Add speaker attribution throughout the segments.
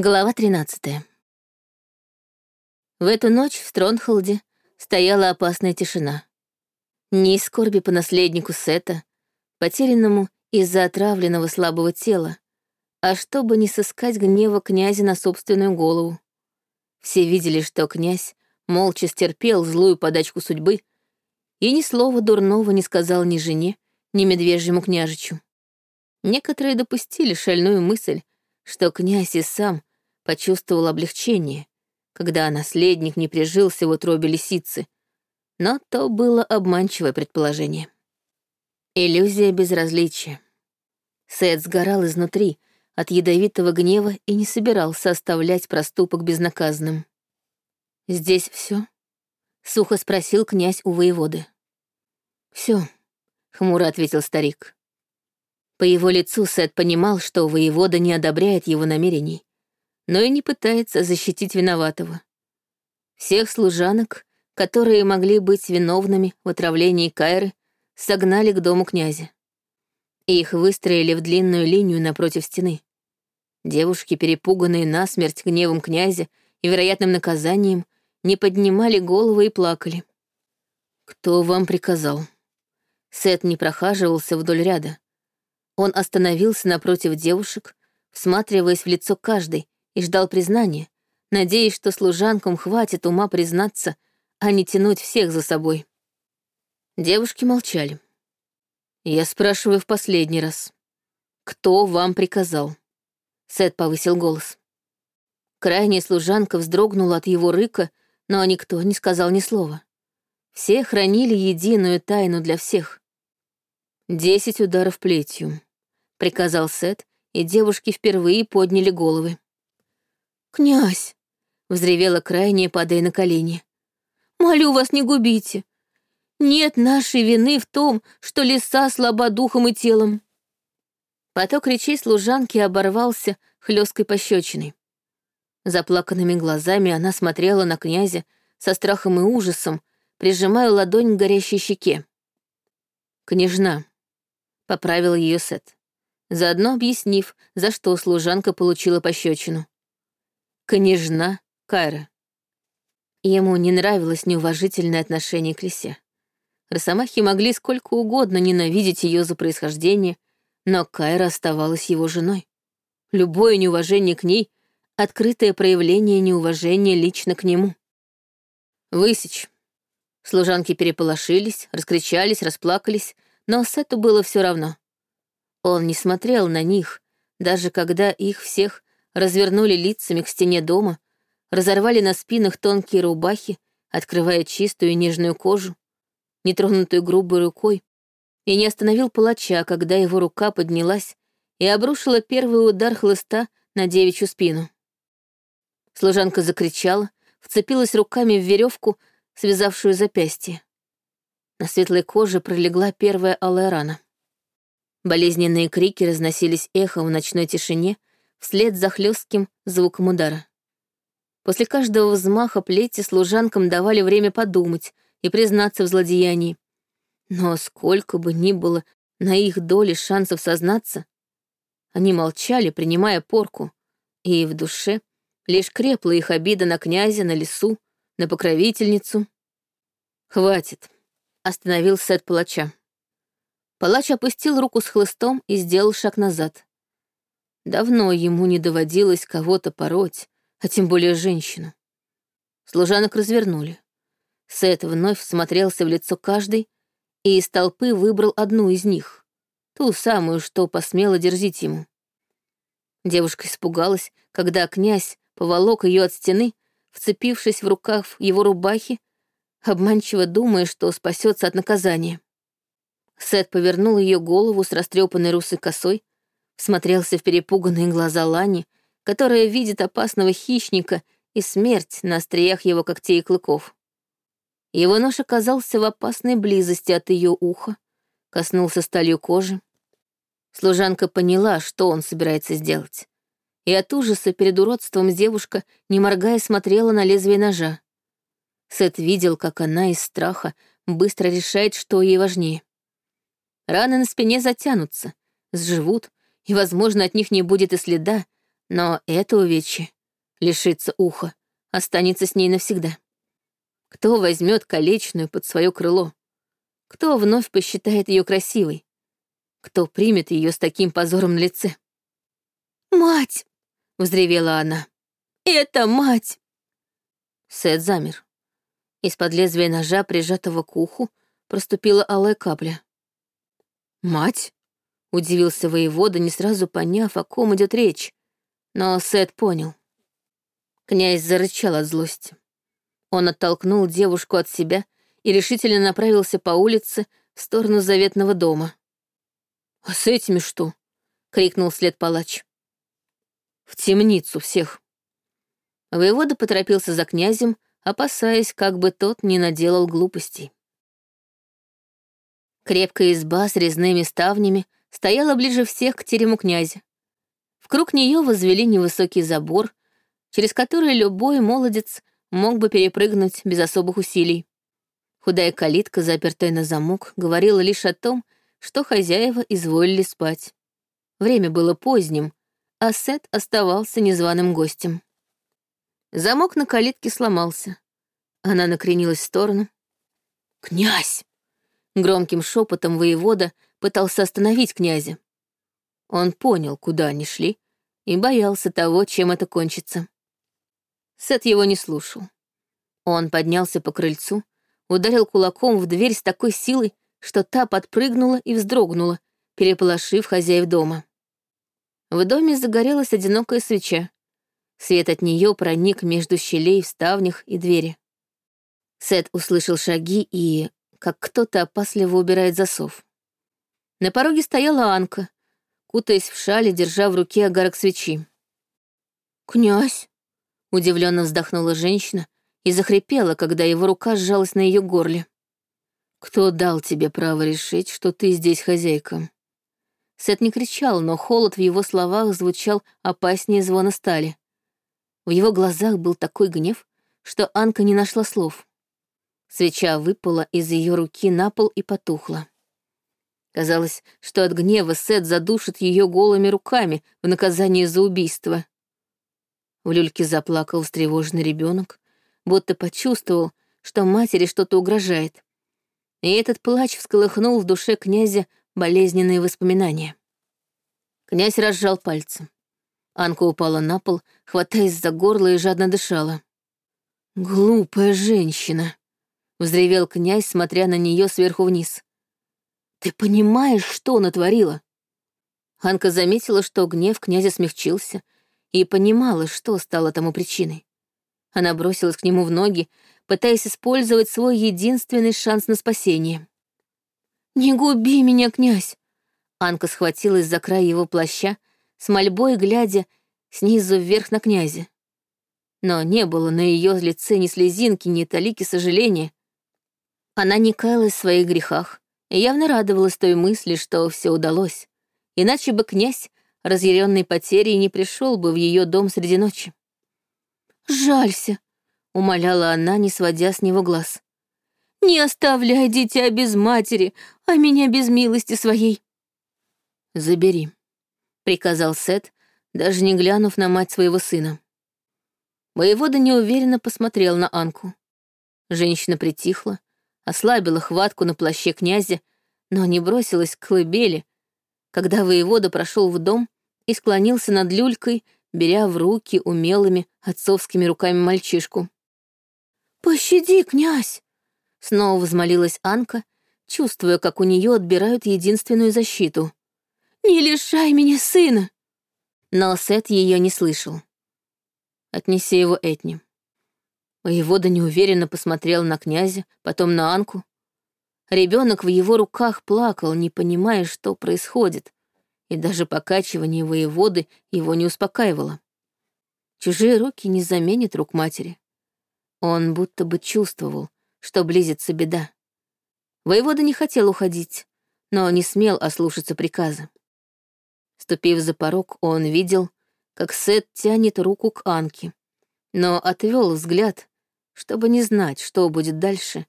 Speaker 1: Глава 13. В эту ночь в Стронхолде стояла опасная тишина. Не из скорби по наследнику Сета, потерянному из-за отравленного слабого тела, а чтобы не сыскать гнева князя на собственную голову. Все видели, что князь молча стерпел злую подачку судьбы и ни слова дурного не сказал ни жене, ни медвежьему княжичу. Некоторые допустили шальную мысль, что князь и сам почувствовал облегчение, когда наследник не прижился в утробе лисицы, но то было обманчивое предположение. Иллюзия безразличия. Сет сгорал изнутри от ядовитого гнева и не собирался оставлять проступок безнаказанным. «Здесь все? сухо спросил князь у воеводы. Все, хмуро ответил старик. По его лицу Сет понимал, что воевода не одобряет его намерений, но и не пытается защитить виноватого. Всех служанок, которые могли быть виновными в отравлении Кайры, согнали к дому князя. И их выстроили в длинную линию напротив стены. Девушки, перепуганные насмерть гневом князя и вероятным наказанием, не поднимали головы и плакали. «Кто вам приказал?» Сет не прохаживался вдоль ряда. Он остановился напротив девушек, всматриваясь в лицо каждой, и ждал признания, надеясь, что служанкам хватит ума признаться, а не тянуть всех за собой. Девушки молчали. Я спрашиваю в последний раз. Кто вам приказал? Сет повысил голос. Крайняя служанка вздрогнула от его рыка, но никто не сказал ни слова. Все хранили единую тайну для всех. «Десять ударов плетью», — приказал Сет, и девушки впервые подняли головы.
Speaker 2: «Князь!»
Speaker 1: — взревела крайняя, падая на колени.
Speaker 2: «Молю вас, не губите! Нет нашей вины в том, что лиса слаба духом и телом!»
Speaker 1: Поток речей служанки оборвался хлесткой пощечиной. Заплаканными глазами она смотрела на князя со страхом и ужасом, прижимая ладонь к горящей щеке. «Княжна», — поправил ее Сет, заодно объяснив, за что служанка получила пощечину княжна Кайра. Ему не нравилось неуважительное отношение к лисе. Росомахи могли сколько угодно ненавидеть ее за происхождение, но Кайра оставалась его женой. Любое неуважение к ней — открытое проявление неуважения лично к нему. «Высечь». Служанки переполошились, раскричались, расплакались, но Сету было все равно. Он не смотрел на них, даже когда их всех развернули лицами к стене дома, разорвали на спинах тонкие рубахи, открывая чистую нежную кожу, нетронутую грубой рукой, и не остановил палача, когда его рука поднялась и обрушила первый удар хлыста на девичью спину. Служанка закричала, вцепилась руками в веревку, связавшую запястье. На светлой коже пролегла первая алая рана. Болезненные крики разносились эхом в ночной тишине, вслед за хлестким звуком удара. После каждого взмаха плети служанкам давали время подумать и признаться в злодеянии. Но сколько бы ни было на их доле шансов сознаться, они молчали, принимая порку, и в душе лишь крепла их обида на князя, на лесу, на покровительницу. «Хватит», — остановил Сет палача. Палач опустил руку с хлыстом и сделал шаг назад. Давно ему не доводилось кого-то пороть, а тем более женщину. Служанок развернули. Сет вновь смотрелся в лицо каждой и из толпы выбрал одну из них, ту самую, что посмела дерзить ему. Девушка испугалась, когда князь поволок ее от стены, вцепившись в рукав его рубахи, обманчиво думая, что спасется от наказания. Сет повернул ее голову с растрепанной русой косой, смотрелся в перепуганные глаза Лани, которая видит опасного хищника и смерть на остриях его когтей и клыков. Его нож оказался в опасной близости от ее уха, коснулся сталью кожи. Служанка поняла, что он собирается сделать. И от ужаса перед уродством девушка, не моргая, смотрела на лезвие ножа. Сет видел, как она из страха быстро решает, что ей важнее. Раны на спине затянутся, сживут, и, возможно, от них не будет и следа, Но это увечье, лишится уха, останется с ней навсегда. Кто возьмет колечную под свое крыло? Кто вновь посчитает ее красивой? Кто примет ее с таким позором на лице?
Speaker 2: «Мать!»
Speaker 1: — взревела она.
Speaker 2: «Это мать!»
Speaker 1: Сет замер. Из-под лезвия ножа, прижатого к уху, проступила алая капля. «Мать?» — удивился воевода, не сразу поняв, о ком идет речь. Но Сет понял. Князь зарычал от злости. Он оттолкнул девушку от себя и решительно направился по улице в сторону заветного дома. «А с этими что?» — крикнул след палач. «В темницу всех!» Воевода поторопился за князем, опасаясь, как бы тот не наделал глупостей. Крепкая изба с резными ставнями стояла ближе всех к терему князя. В круг нее возвели невысокий забор, через который любой молодец мог бы перепрыгнуть без особых усилий. Худая калитка, запертая на замок, говорила лишь о том, что хозяева изволили спать. Время было поздним, а Сет оставался незваным гостем. Замок на калитке сломался. Она накренилась в сторону. «Князь!» Громким шепотом воевода пытался остановить князя. Он понял, куда они шли, и боялся того, чем это кончится. Сет его не слушал. Он поднялся по крыльцу, ударил кулаком в дверь с такой силой, что та подпрыгнула и вздрогнула, переполошив хозяев дома. В доме загорелась одинокая свеча. Свет от нее проник между щелей в ставнях и двери. Сет услышал шаги и, как кто-то опасливо убирает засов. На пороге стояла Анка, кутаясь в шале, держа в руке огарок свечи. «Князь!» — удивленно вздохнула женщина и захрипела, когда его рука сжалась на ее горле. «Кто дал тебе право решить, что ты здесь хозяйка?» Сет не кричал, но холод в его словах звучал опаснее звона стали. В его глазах был такой гнев, что Анка не нашла слов. Свеча выпала из ее руки на пол и потухла. Казалось, что от гнева Сет задушит ее голыми руками в наказание за убийство. В люльке заплакал встревоженный ребенок, будто почувствовал, что матери что-то угрожает. И этот плач всколыхнул в душе князя болезненные воспоминания. Князь разжал пальцы. Анка упала на пол, хватаясь за горло и жадно дышала. «Глупая женщина!» — взревел князь, смотря на нее сверху вниз. «Ты понимаешь, что натворила?» Анка заметила, что гнев князя смягчился, и понимала, что стало тому причиной. Она бросилась к нему в ноги, пытаясь использовать свой единственный шанс на спасение. «Не губи меня, князь!» Анка схватилась за край его плаща, с мольбой глядя снизу вверх на князя. Но не было на ее лице ни слезинки, ни талики сожаления. Она не каялась в своих грехах и явно радовалась той мысли, что все удалось. Иначе бы князь, разъяренный потерей, не пришел бы в ее дом среди ночи. «Жалься», — умоляла она, не сводя с него глаз. «Не оставляй дитя без матери, а меня без милости своей». «Забери», — приказал Сет, даже не глянув на мать своего сына. Воевода неуверенно посмотрел на Анку. Женщина притихла, ослабила хватку на плаще князя, но не бросилась к колыбели, когда воевода прошел в дом и склонился над люлькой, беря в руки умелыми отцовскими руками мальчишку. «Пощади, князь!» — снова взмолилась Анка, чувствуя, как у нее отбирают единственную защиту. «Не лишай меня сына!» Но Сет ее не слышал. «Отнеси его Этни», Воевода неуверенно посмотрел на князя, потом на Анку. Ребенок в его руках плакал, не понимая, что происходит, и даже покачивание воеводы его не успокаивало. Чужие руки не заменят рук матери. Он будто бы чувствовал, что близится беда. Воевода не хотел уходить, но не смел ослушаться приказа. Ступив за порог, он видел, как Сет тянет руку к Анке, но отвел взгляд, чтобы не знать, что будет дальше,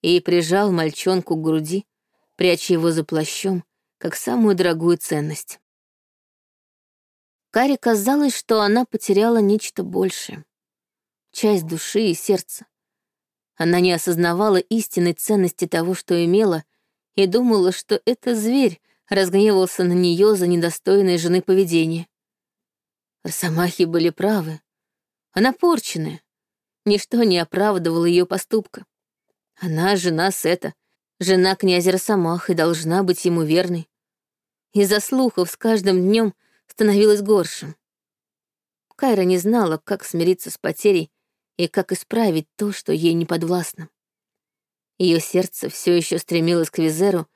Speaker 1: и прижал мальчонку к груди, пряча его за плащом, как самую дорогую ценность. Каре казалось, что она потеряла нечто большее. Часть души и сердца. Она не осознавала истинной ценности того, что имела, и думала, что это зверь разгневался на нее за недостойное жены поведение. Росомахи были правы. Она порченная. Ничто не оправдывало ее поступка. Она жена Сета, жена князя Росомах и должна быть ему верной. Из-за слухов с каждым днем становилось горшим. Кайра не знала, как смириться с потерей и как исправить то, что ей не подвластно. Ее сердце все еще стремилось к Визеру,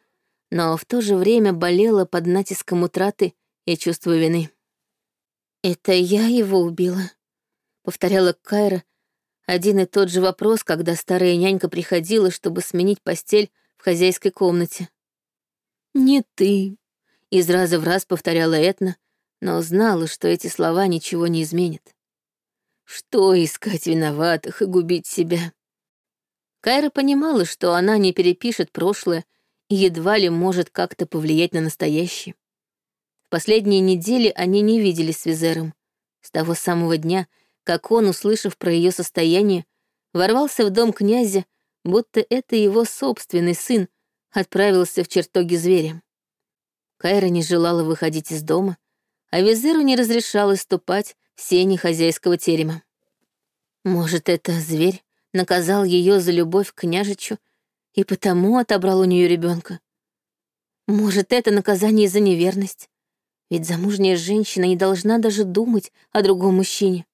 Speaker 1: но в то же время болело под натиском утраты и чувства вины. «Это я его убила», — повторяла Кайра один и тот же вопрос, когда старая нянька приходила, чтобы сменить постель в хозяйской комнате. «Не ты», — из раза в раз повторяла Этна, но знала, что эти слова ничего не изменят. Что искать виноватых и губить себя? Кайра понимала, что она не перепишет прошлое и едва ли может как-то повлиять на настоящее. В последние недели они не виделись с Визером. С того самого дня, как он, услышав про ее состояние, ворвался в дом князя, будто это его собственный сын отправился в чертоги зверя. Кайра не желала выходить из дома, а Визеру не разрешалось ступать в сени хозяйского терема. Может, это зверь наказал ее за любовь к княжичу и потому отобрал у нее ребенка. Может, это наказание за неверность, ведь замужняя женщина не должна даже думать о другом мужчине.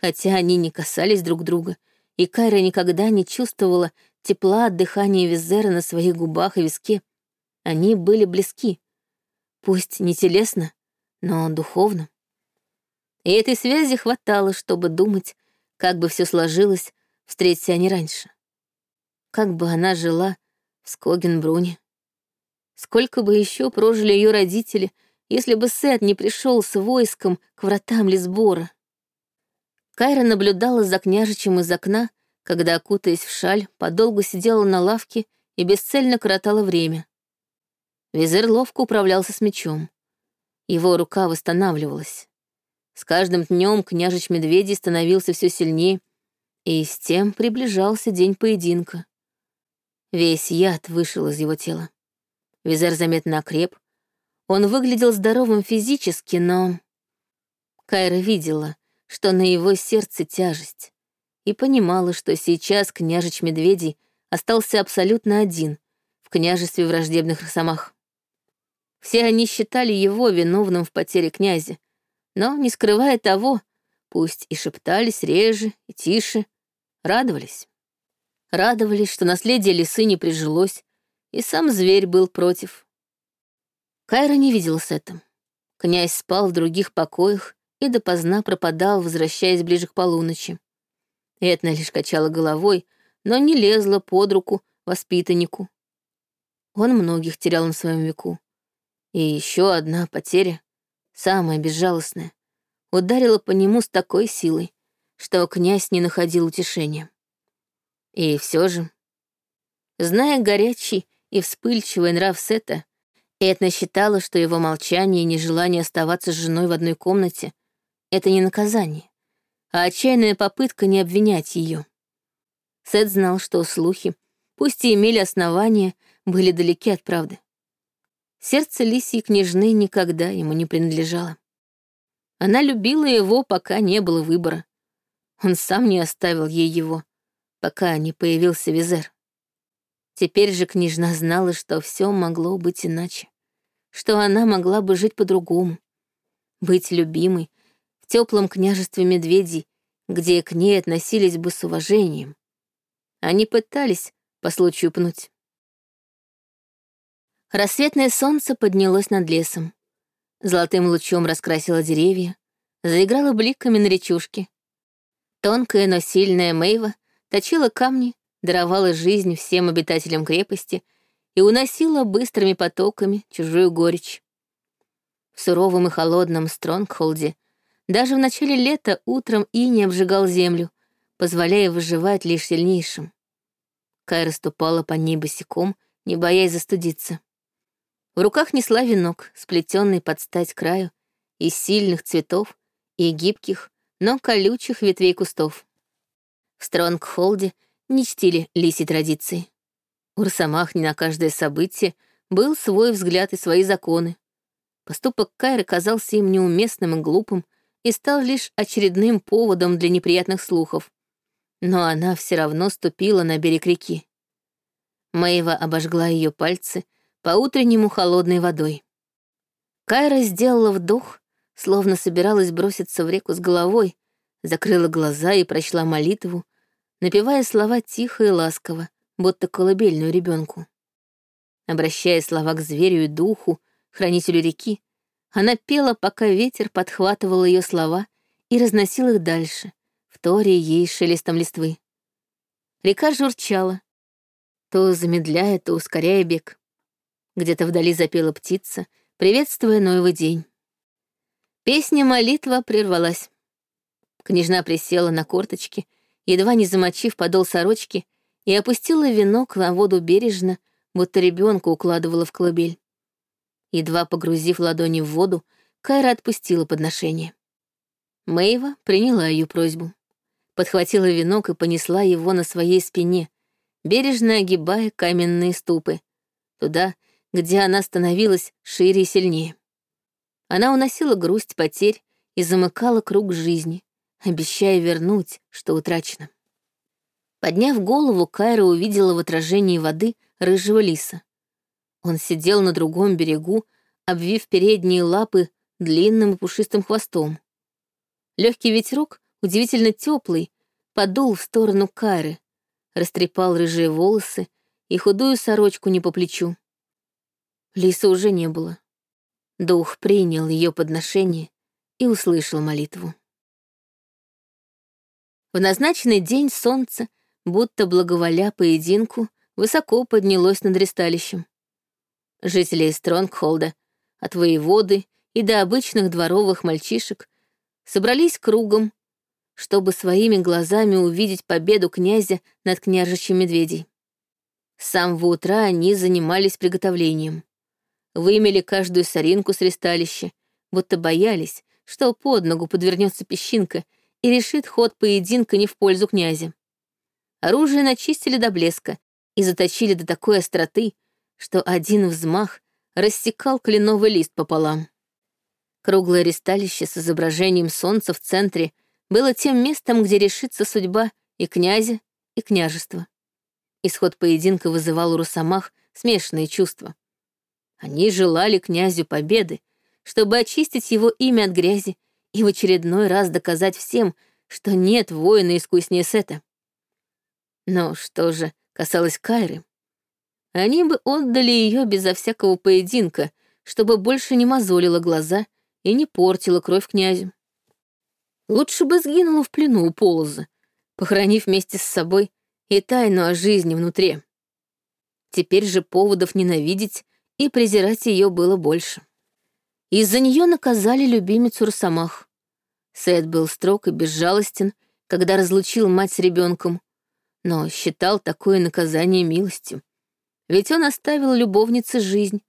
Speaker 1: Хотя они не касались друг друга, и Кайра никогда не чувствовала тепла от дыхания Визера на своих губах и виске. Они были близки. Пусть не телесно, но духовно. И этой связи хватало, чтобы думать, как бы все сложилось, встретиться они раньше. Как бы она жила в Скогенбруне. Сколько бы еще прожили ее родители, если бы Сет не пришел с войском к вратам Лисбора. Кайра наблюдала за княжичем из окна, когда, окутаясь в шаль, подолгу сидела на лавке и бесцельно коротала время. Визер ловко управлялся с мечом. Его рука восстанавливалась. С каждым днем княжич Медведей становился все сильнее, и с тем приближался день поединка. Весь яд вышел из его тела. Визер заметно окреп. Он выглядел здоровым физически, но... Кайра видела, что на его сердце тяжесть, и понимала, что сейчас княжич Медведей остался абсолютно один в княжестве враждебных росомах. Все они считали его виновным в потере князя, но, не скрывая того, пусть и шептались реже и тише, радовались. Радовались, что наследие лисы не прижилось, и сам зверь был против. Кайра не видела с этим. Князь спал в других покоях и допоздна пропадал, возвращаясь ближе к полуночи. Этна лишь качала головой, но не лезла под руку воспитаннику. Он многих терял на своем веку. И еще одна потеря, самая безжалостная, ударила по нему с такой силой, что князь не находил утешения. И все же, зная горячий и вспыльчивый нрав Сета, Этна считала, что его молчание и нежелание оставаться с женой в одной комнате — это не наказание, а отчаянная попытка не обвинять ее. Сет знал, что слухи, пусть и имели основания, были далеки от правды. Сердце лисьей княжны никогда ему не принадлежало. Она любила его, пока не было выбора. Он сам не оставил ей его, пока не появился Визер. Теперь же княжна знала, что все могло быть иначе, что она могла бы жить по-другому, быть любимой теплом княжестве медведей, где к ней относились бы с уважением. Они пытались по случаю пнуть. Рассветное солнце поднялось над лесом. Золотым лучом раскрасило деревья, заиграло бликами на речушке. Тонкая, но сильная Мэйва точила камни, даровала жизнь всем обитателям крепости и уносила быстрыми потоками чужую горечь. В суровом и холодном Стронгхолде даже в начале лета утром и не обжигал землю, позволяя выживать лишь сильнейшим. Кайра ступала по ней босиком, не боясь застудиться. В руках несла венок, сплетенный под стать краю, из сильных цветов и гибких, но колючих ветвей кустов. В Стронгхолде не чтили лиси традиции. У Росомахни на каждое событие был свой взгляд и свои законы. Поступок Кайры казался им неуместным и глупым и стал лишь очередным поводом для неприятных слухов. Но она все равно ступила на берег реки. Мэйва обожгла ее пальцы по-утреннему холодной водой. Кайра сделала вдох, словно собиралась броситься в реку с головой, закрыла глаза и прочла молитву, напевая слова тихо и ласково, будто колыбельную ребенку. Обращая слова к зверю и духу, хранителю реки, она пела, пока ветер подхватывал ее слова и разносил их дальше, вторя ей шелестом листвы. Река журчала, то замедляя, то ускоряя бег. Где-то вдали запела птица, приветствуя новый день. Песня-молитва прервалась. Княжна присела на корточки, едва не замочив подол сорочки, и опустила венок на воду бережно, будто ребенка укладывала в колыбель. Едва погрузив ладони в воду, Кайра отпустила подношение. Мэйва приняла ее просьбу. Подхватила венок и понесла его на своей спине, бережно огибая каменные ступы, туда, где она становилась шире и сильнее. Она уносила грусть потерь и замыкала круг жизни, обещая вернуть, что утрачено. Подняв голову, Кайра увидела в отражении воды рыжего лиса. Он сидел на другом берегу, обвив передние лапы длинным и пушистым хвостом. Легкий ветерок, удивительно теплый, подул в сторону Кайры, растрепал рыжие волосы и худую сорочку не по плечу. Лиса уже не было. Дух принял ее подношение и услышал молитву. В назначенный день солнце, будто благоволя поединку, высоко поднялось над ресталищем. Жители Стронгхолда, от воеводы и до обычных дворовых мальчишек, собрались кругом, чтобы своими глазами увидеть победу князя над княжичем медведей. С самого утра они занимались приготовлением. Вымели каждую соринку с ресталища, будто боялись, что под ногу подвернется песчинка и решит ход поединка не в пользу князя. Оружие начистили до блеска и заточили до такой остроты, что один взмах рассекал кленовый лист пополам. Круглое ресталище с изображением солнца в центре — было тем местом, где решится судьба и князя, и княжества. Исход поединка вызывал у русамах смешанные чувства. Они желали князю победы, чтобы очистить его имя от грязи и в очередной раз доказать всем, что нет воина искуснее Сета. Но что же касалось Кайры? Они бы отдали ее безо всякого поединка, чтобы больше не мозолила глаза и не портила кровь князю. Лучше бы сгинула в плену у полоза, похоронив вместе с собой и тайну о жизни внутри. Теперь же поводов ненавидеть и презирать ее было больше. Из-за нее наказали любимицу Росомах. Сет был строг и безжалостен, когда разлучил мать с ребенком, но считал такое наказание милостью. Ведь он оставил любовнице жизнь,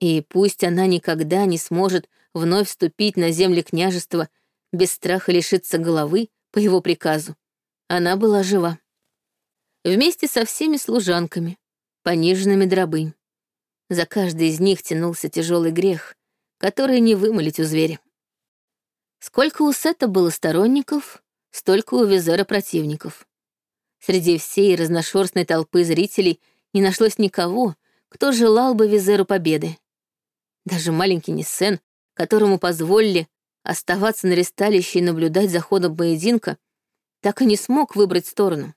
Speaker 1: и пусть она никогда не сможет вновь вступить на земли княжества без страха лишиться головы по его приказу. Она была жива. Вместе со всеми служанками, пониженными дробынь. За каждой из них тянулся тяжелый грех, который не вымолить у зверя. Сколько у Сета было сторонников, столько у Визера противников. Среди всей разношерстной толпы зрителей не нашлось никого, кто желал бы Визеру победы. Даже маленький Ниссен, которому позволили Оставаться на ресталище и наблюдать за ходом поединка так и не смог выбрать сторону.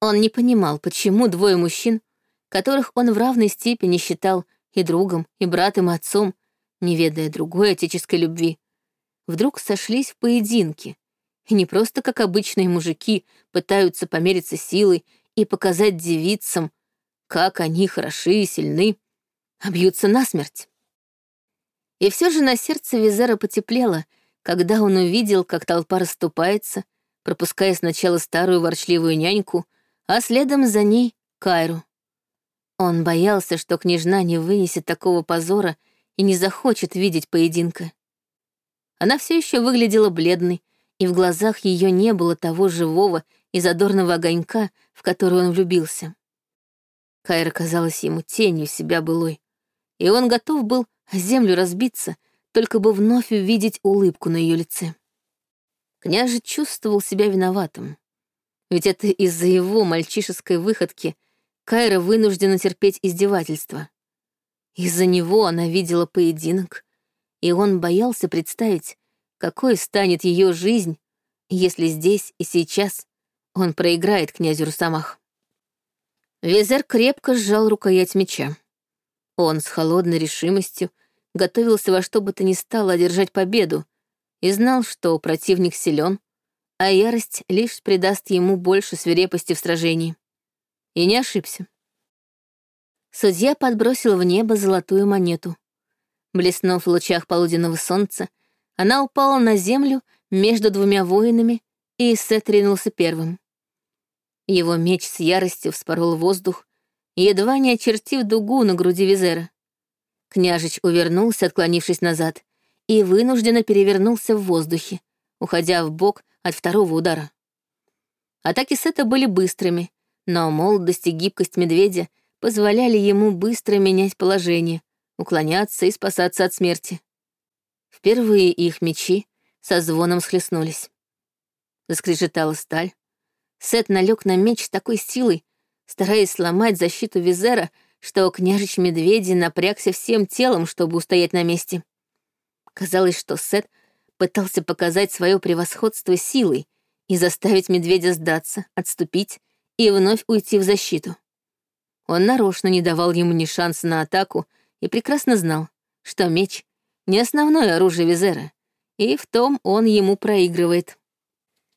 Speaker 1: Он не понимал, почему двое мужчин, которых он в равной степени считал и другом, и братом, и отцом, не ведая другой отеческой любви, вдруг сошлись в поединке, и не просто как обычные мужики пытаются помериться силой и показать девицам, как они хороши и сильны, а бьются насмерть. И все же на сердце Визера потеплело, когда он увидел, как толпа расступается, пропуская сначала старую ворчливую няньку, а следом за ней — Кайру. Он боялся, что княжна не вынесет такого позора и не захочет видеть поединка. Она все еще выглядела бледной, и в глазах ее не было того живого и задорного огонька, в который он влюбился. Кайра казалась ему тенью себя былой, и он готов был землю разбиться, только бы вновь увидеть улыбку на ее лице. Княже чувствовал себя виноватым. Ведь это из-за его мальчишеской выходки Кайра вынуждена терпеть издевательства. Из-за него она видела поединок, и он боялся представить, какой станет ее жизнь, если здесь и сейчас он проиграет князю Русамах. Визер крепко сжал рукоять меча. Он с холодной решимостью готовился во что бы то ни стало одержать победу и знал, что противник силен, а ярость лишь придаст ему больше свирепости в сражении. И не ошибся. Судья подбросил в небо золотую монету. Блеснув в лучах полуденного солнца, она упала на землю между двумя воинами, и Сет ринулся первым. Его меч с яростью вспорол воздух, едва не очертив дугу на груди Визера. Княжич увернулся, отклонившись назад, и вынужденно перевернулся в воздухе, уходя в бок от второго удара. Атаки Сета были быстрыми, но молодость и гибкость медведя позволяли ему быстро менять положение, уклоняться и спасаться от смерти. Впервые их мечи со звоном схлестнулись. Заскрежетала сталь, Сет налег на меч с такой силой, стараясь сломать защиту Визера, что княжич Медведи напрягся всем телом, чтобы устоять на месте. Казалось, что Сет пытался показать свое превосходство силой и заставить медведя сдаться, отступить и вновь уйти в защиту. Он нарочно не давал ему ни шанса на атаку и прекрасно знал, что меч — не основное оружие Визера, и в том он ему проигрывает.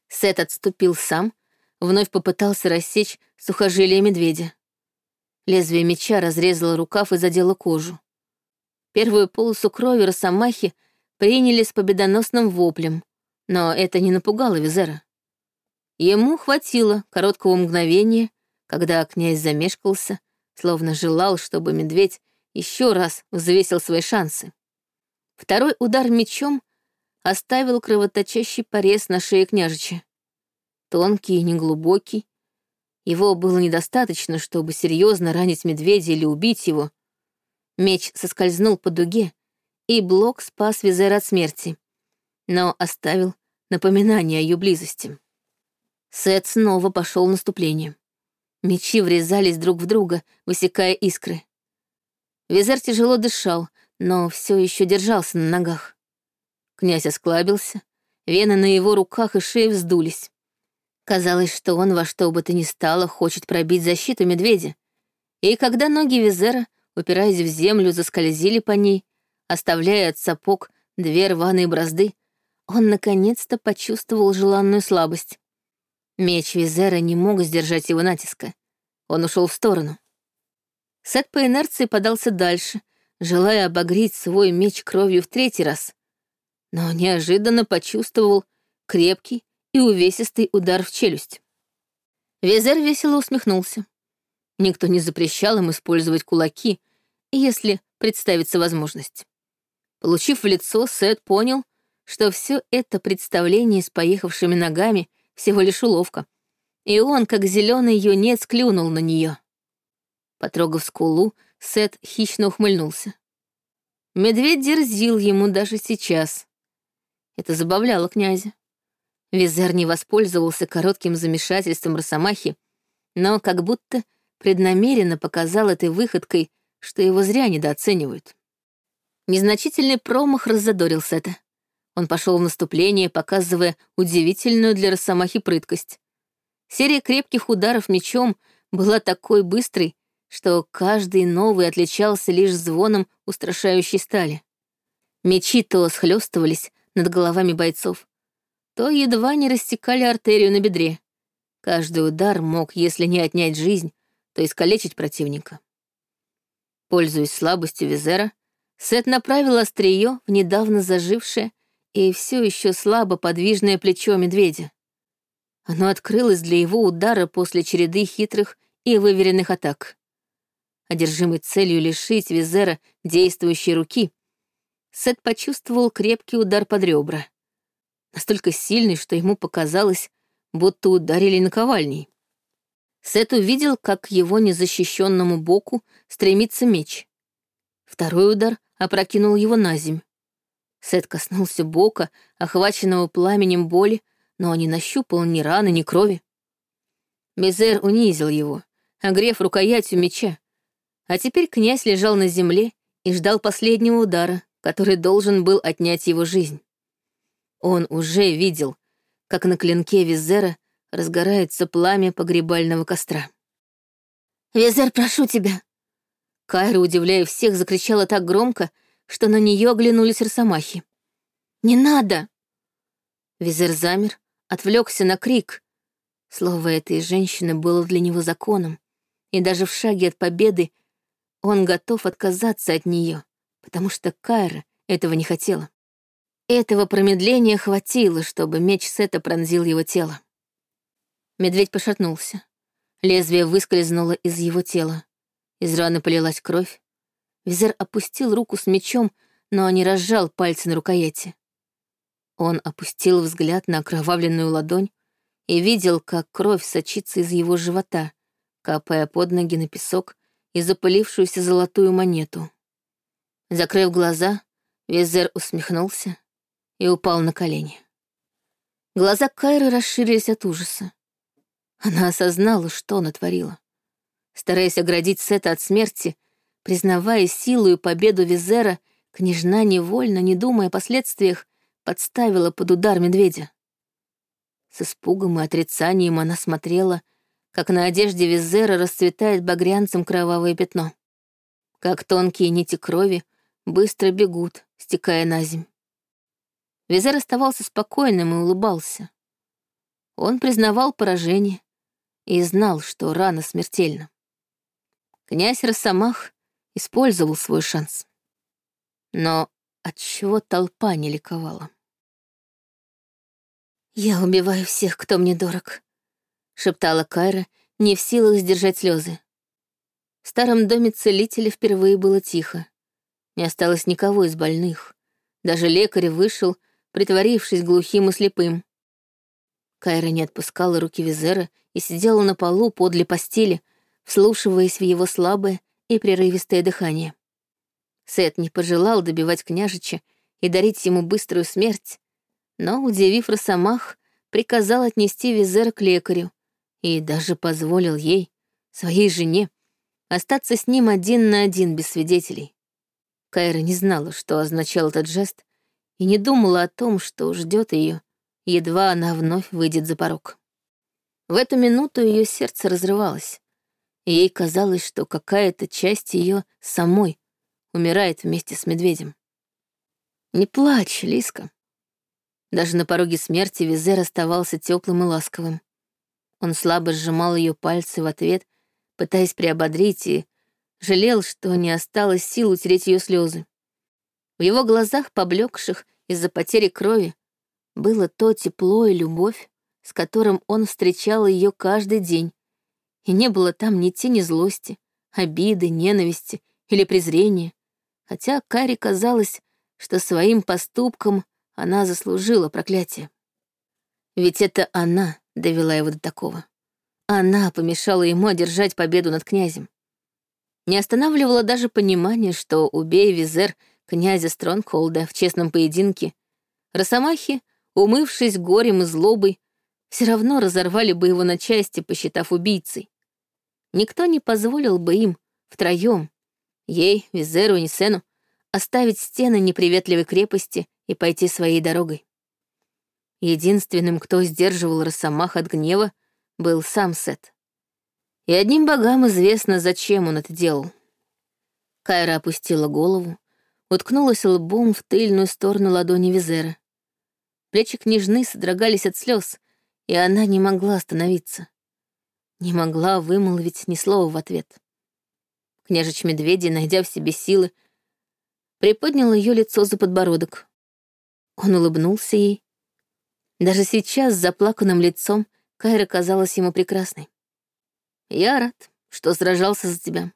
Speaker 1: Сет отступил сам, вновь попытался рассечь сухожилие медведя. Лезвие меча разрезало рукав и задело кожу. Первую полосу крови росомахи приняли с победоносным воплем, но это не напугало Визера. Ему хватило короткого мгновения, когда князь замешкался, словно желал, чтобы медведь еще раз взвесил свои шансы. Второй удар мечом оставил кровоточащий порез на шее княжича тонкий и неглубокий. Его было недостаточно, чтобы серьезно ранить медведя или убить его. Меч соскользнул по дуге, и блок спас Визера от смерти, но оставил напоминание о ее близости. Сет снова пошел в наступление. Мечи врезались друг в друга, высекая искры. Визер тяжело дышал, но все еще держался на ногах. Князь осклабился, вены на его руках и шее вздулись. Казалось, что он во что бы то ни стало хочет пробить защиту медведя. И когда ноги Визера, упираясь в землю, заскользили по ней, оставляя от сапог две рваные бразды, он наконец-то почувствовал желанную слабость. Меч Визера не мог сдержать его натиска. Он ушел в сторону. Сет по инерции подался дальше, желая обогреть свой меч кровью в третий раз. Но неожиданно почувствовал крепкий, и увесистый удар в челюсть. Везер весело усмехнулся. Никто не запрещал им использовать кулаки, если представится возможность. Получив в лицо, Сет понял, что все это представление с поехавшими ногами всего лишь уловка, и он, как зеленый юнец, клюнул на нее. Потрогав скулу, Сет хищно ухмыльнулся. Медведь дерзил ему даже сейчас. Это забавляло князя. Визер не воспользовался коротким замешательством Росомахи, но как будто преднамеренно показал этой выходкой, что его зря недооценивают. Незначительный промах раззадорил Сета. Он пошел в наступление, показывая удивительную для Росомахи прыткость. Серия крепких ударов мечом была такой быстрой, что каждый новый отличался лишь звоном устрашающей стали. Мечи то схлестывались над головами бойцов, то едва не растекали артерию на бедре. Каждый удар мог, если не отнять жизнь, то искалечить противника. Пользуясь слабостью Визера, Сет направил острие в недавно зажившее и все еще слабо подвижное плечо медведя. Оно открылось для его удара после череды хитрых и выверенных атак. Одержимый целью лишить Визера действующей руки, Сет почувствовал крепкий удар под ребра. Настолько сильный, что ему показалось, будто ударили наковальней. Сет увидел, как к его незащищенному боку стремится меч. Второй удар опрокинул его на земь. Сет коснулся бока, охваченного пламенем боли, но не нащупал ни раны, ни крови. Мизер унизил его, огрев рукоятью меча. А теперь князь лежал на земле и ждал последнего удара, который должен был отнять его жизнь. Он уже видел, как на клинке Визера разгорается пламя погребального костра.
Speaker 2: «Визер, прошу тебя!»
Speaker 1: Кайра, удивляя всех, закричала так громко, что на нее оглянулись росомахи.
Speaker 2: «Не надо!»
Speaker 1: Визер замер, отвлекся на крик. Слово этой женщины было для него законом, и даже в шаге от победы он готов отказаться от нее, потому что Кайра этого не хотела. Этого промедления хватило, чтобы меч Сета пронзил его тело. Медведь пошатнулся. Лезвие выскользнуло из его тела. Из раны полилась кровь. Визер опустил руку с мечом, но не разжал пальцы на рукояти. Он опустил взгляд на окровавленную ладонь и видел, как кровь сочится из его живота, капая под ноги на песок и запылившуюся золотую монету. Закрыв глаза, Визер усмехнулся и упал на колени. Глаза Кайры расширились от ужаса. Она осознала, что натворила. Стараясь оградить Сета от смерти, признавая силу и победу Визера, княжна невольно, не думая о последствиях, подставила под удар медведя. С испугом и отрицанием она смотрела, как на одежде Визера расцветает багрянцем кровавое пятно. Как тонкие нити крови быстро бегут, стекая на земь. Визер оставался спокойным и улыбался. Он признавал поражение и знал, что рана смертельна. Князь Росомах использовал свой шанс. Но отчего толпа не ликовала?
Speaker 2: «Я убиваю всех, кто мне дорог», — шептала Кайра, не в силах сдержать слезы. В старом доме целителя впервые было тихо. Не осталось никого из больных. Даже лекарь вышел, притворившись глухим и слепым. Кайра не отпускала руки Визера и сидела на полу подле постели, вслушиваясь в его слабое и прерывистое дыхание. Сет не пожелал добивать княжича и дарить ему быструю смерть, но, удивив Росомах, приказал отнести Визера к лекарю и даже позволил ей, своей жене, остаться с ним один на один без свидетелей. Кайра не знала, что означал этот жест, и не думала о том, что ждет ее, едва она вновь выйдет за порог. В эту минуту ее сердце разрывалось, и ей казалось, что какая-то часть ее самой умирает вместе с медведем. «Не плачь, Лиска», даже на пороге смерти Визер оставался теплым и ласковым. Он слабо сжимал ее пальцы в ответ, пытаясь приободрить, и жалел, что не осталось сил утереть ее слезы. В его глазах, поблекших из-за потери крови, было то тепло и любовь, с которым он встречал ее каждый день, и не было там ни тени злости, обиды, ненависти или презрения, хотя Кари казалось, что своим поступком — она заслужила проклятие. Ведь это она довела его до такого. Она помешала ему одержать победу над князем. Не останавливало даже понимание, что, убей Визер князя Стронгхолда в честном поединке, Росомахи, умывшись горем и злобой, все равно разорвали бы его на части, посчитав убийцей. Никто не позволил бы им, втроем, ей, Визеру и Нисену, оставить стены неприветливой крепости и пойти своей дорогой. Единственным, кто сдерживал Росомах от гнева, был сам Сет. И одним богам известно, зачем он это делал. Кайра опустила голову, уткнулась лбом в тыльную сторону ладони Визера. Плечи княжны содрогались от слез, и она не могла остановиться. Не могла вымолвить ни слова в ответ. Княжич Медведи, найдя в себе силы, приподнял ее лицо за подбородок. Он улыбнулся ей. Даже сейчас с заплаканным лицом Кайра казалась ему прекрасной. «Я рад, что сражался за тебя».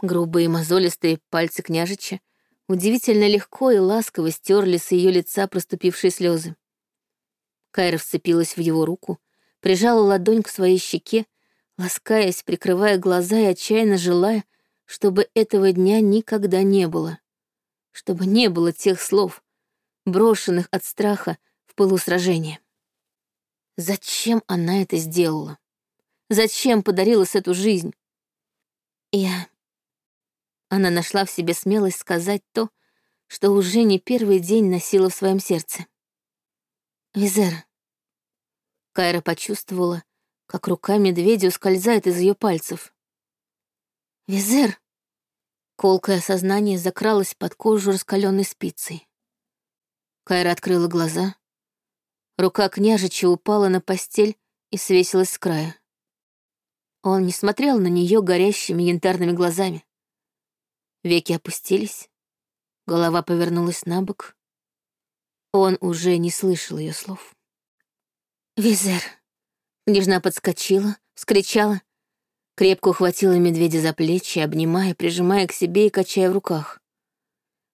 Speaker 2: Грубые мозолистые пальцы княжича
Speaker 1: удивительно легко и ласково стерли с ее лица проступившие слезы. Кайра вцепилась в его руку, прижала ладонь к своей щеке, ласкаясь, прикрывая глаза и отчаянно желая, чтобы этого дня никогда не было. Чтобы не было тех слов, брошенных от страха в пылу сражения. Зачем она это сделала? Зачем подарила эту жизнь? Я... Она нашла в себе смелость сказать то, что уже не первый день носила в своем сердце. Визер. Кайра почувствовала, как рука медведя ускользает из ее пальцев. Визер. Колкое сознание закралось под кожу раскаленной спицей. Кайра открыла глаза. Рука княжича упала на постель и свесилась с края. Он не смотрел на нее горящими янтарными глазами. Веки опустились, голова повернулась на бок. Он уже не слышал ее слов. «Визер!» Княжна подскочила, вскричала, крепко ухватила медведя за плечи, обнимая, прижимая к себе и качая в руках.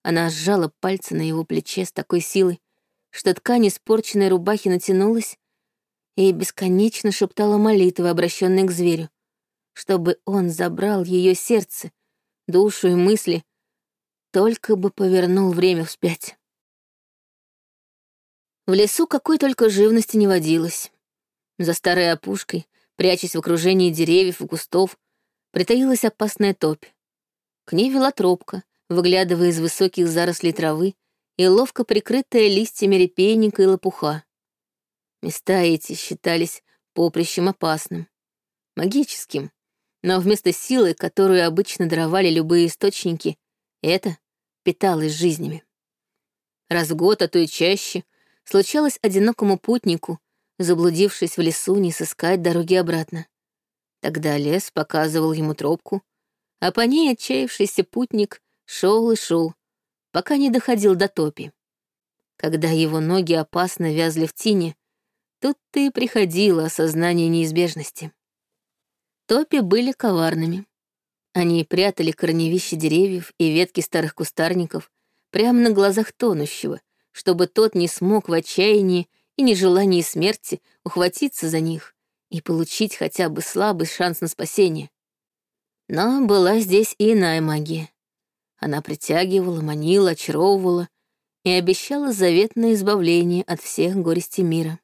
Speaker 1: Она сжала пальцы на его плече с такой силой, что ткань испорченной рубахи натянулась и бесконечно шептала молитвы, обращенные к зверю, чтобы он забрал ее сердце, душу и мысли, только бы повернул время вспять. В лесу какой только живности не водилось. За старой опушкой, прячась в окружении деревьев и кустов, притаилась опасная топь. К ней вела тропка, выглядывая из высоких зарослей травы и ловко прикрытая листьями репейника и лопуха. Места эти считались поприщем опасным, магическим, но вместо силы, которую обычно даровали любые источники, это питалось жизнями. Раз в год, а то и чаще, случалось одинокому путнику, заблудившись в лесу, не сыскать дороги обратно. Тогда лес показывал ему тропку, а по ней отчаявшийся путник шел и шел, пока не доходил до топи. Когда его ноги опасно вязли в тине, тут-то и приходило осознание неизбежности. Топи были коварными. Они прятали корневища деревьев и ветки старых кустарников прямо на глазах тонущего, чтобы тот не смог в отчаянии и нежелании смерти ухватиться за них и получить хотя бы слабый шанс на спасение. Но была здесь и иная магия. Она притягивала, манила, очаровывала и обещала заветное избавление от всех горестей мира.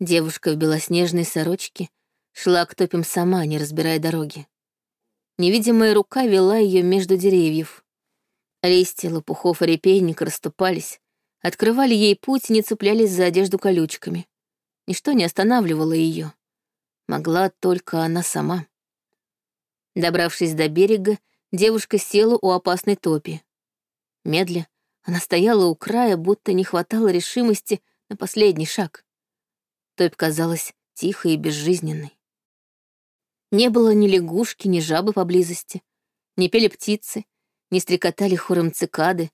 Speaker 1: Девушка в белоснежной сорочке Шла к топим сама, не разбирая дороги. Невидимая рука вела ее между деревьев. Листья лопухов и репейника расступались, открывали ей путь и не цеплялись за одежду колючками. Ничто не останавливало ее. Могла только она сама. Добравшись до берега, девушка села у опасной топи. Медля, она стояла у края, будто не хватало решимости на последний шаг. Топь казалась тихой и безжизненной. Не было ни лягушки, ни жабы поблизости, не пели птицы, не стрекотали хором цикады,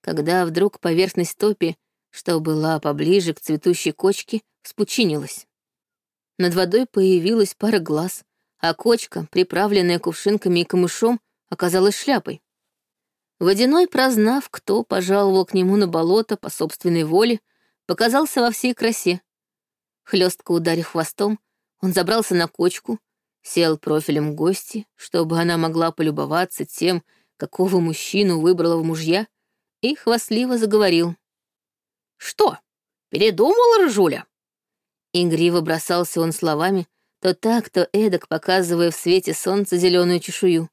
Speaker 1: когда вдруг поверхность топи, что была поближе к цветущей кочке, вспучинилась. Над водой появилась пара глаз, а кочка, приправленная кувшинками и камышом, оказалась шляпой. Водяной, прознав, кто пожаловал к нему на болото по собственной воле, показался во всей красе. Хлестко ударив хвостом, он забрался на кочку, сел профилем гости, чтобы она могла полюбоваться тем, какого мужчину выбрала в мужья, и хвастливо заговорил. «Что, передумала, Ржуля?» Игриво бросался он словами, то так, то эдак, показывая в свете солнца зеленую чешую.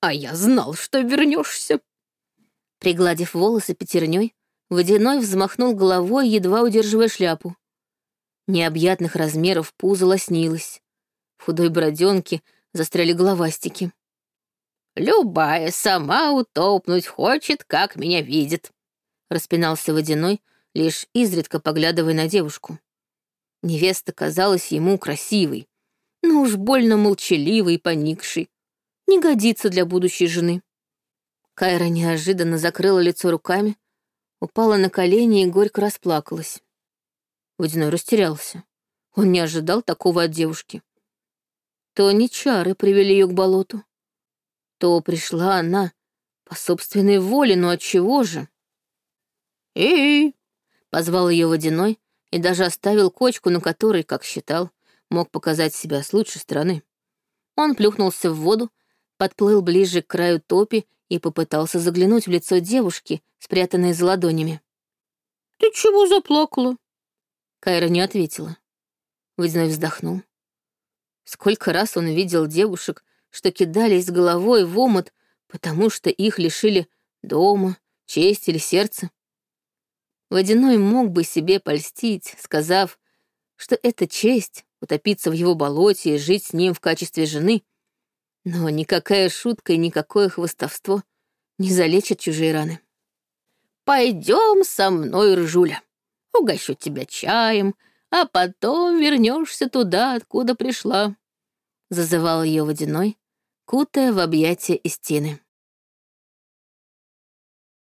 Speaker 1: «А я знал, что вернешься. Пригладив волосы пятерней, Водяной взмахнул головой, едва удерживая шляпу. Необъятных размеров пузо лоснилось. В худой бороденке застряли головастики. «Любая сама утопнуть хочет, как меня видит», — распинался Водяной, лишь изредка поглядывая на девушку. Невеста казалась ему красивой, но уж больно молчаливой и поникшей. Не годится для будущей жены. Кайра неожиданно закрыла лицо руками, упала на колени и горько расплакалась. Водяной растерялся. Он не ожидал такого от девушки то не чары привели ее к болоту, то пришла она, По собственной воле, но от чего же? «Эй!» — позвал ее водяной и даже оставил кочку, на которой, как считал, мог показать себя с лучшей стороны. Он плюхнулся в воду, подплыл ближе к краю топи и попытался заглянуть в лицо девушки, спрятанной за ладонями. «Ты чего заплакала?» Кайра не ответила. Водяной вздохнул. Сколько раз он видел девушек, что кидались с головой в омут, потому что их лишили дома, чести или сердца. Водяной мог бы себе польстить, сказав, что это честь утопиться в его болоте и жить с ним в качестве жены, но никакая шутка и никакое хвостовство не залечат чужие раны. «Пойдем со мной, Ржуля, угощу тебя чаем, а потом вернешься туда, откуда пришла», — зазывал ее водяной, кутая в объятия Истины.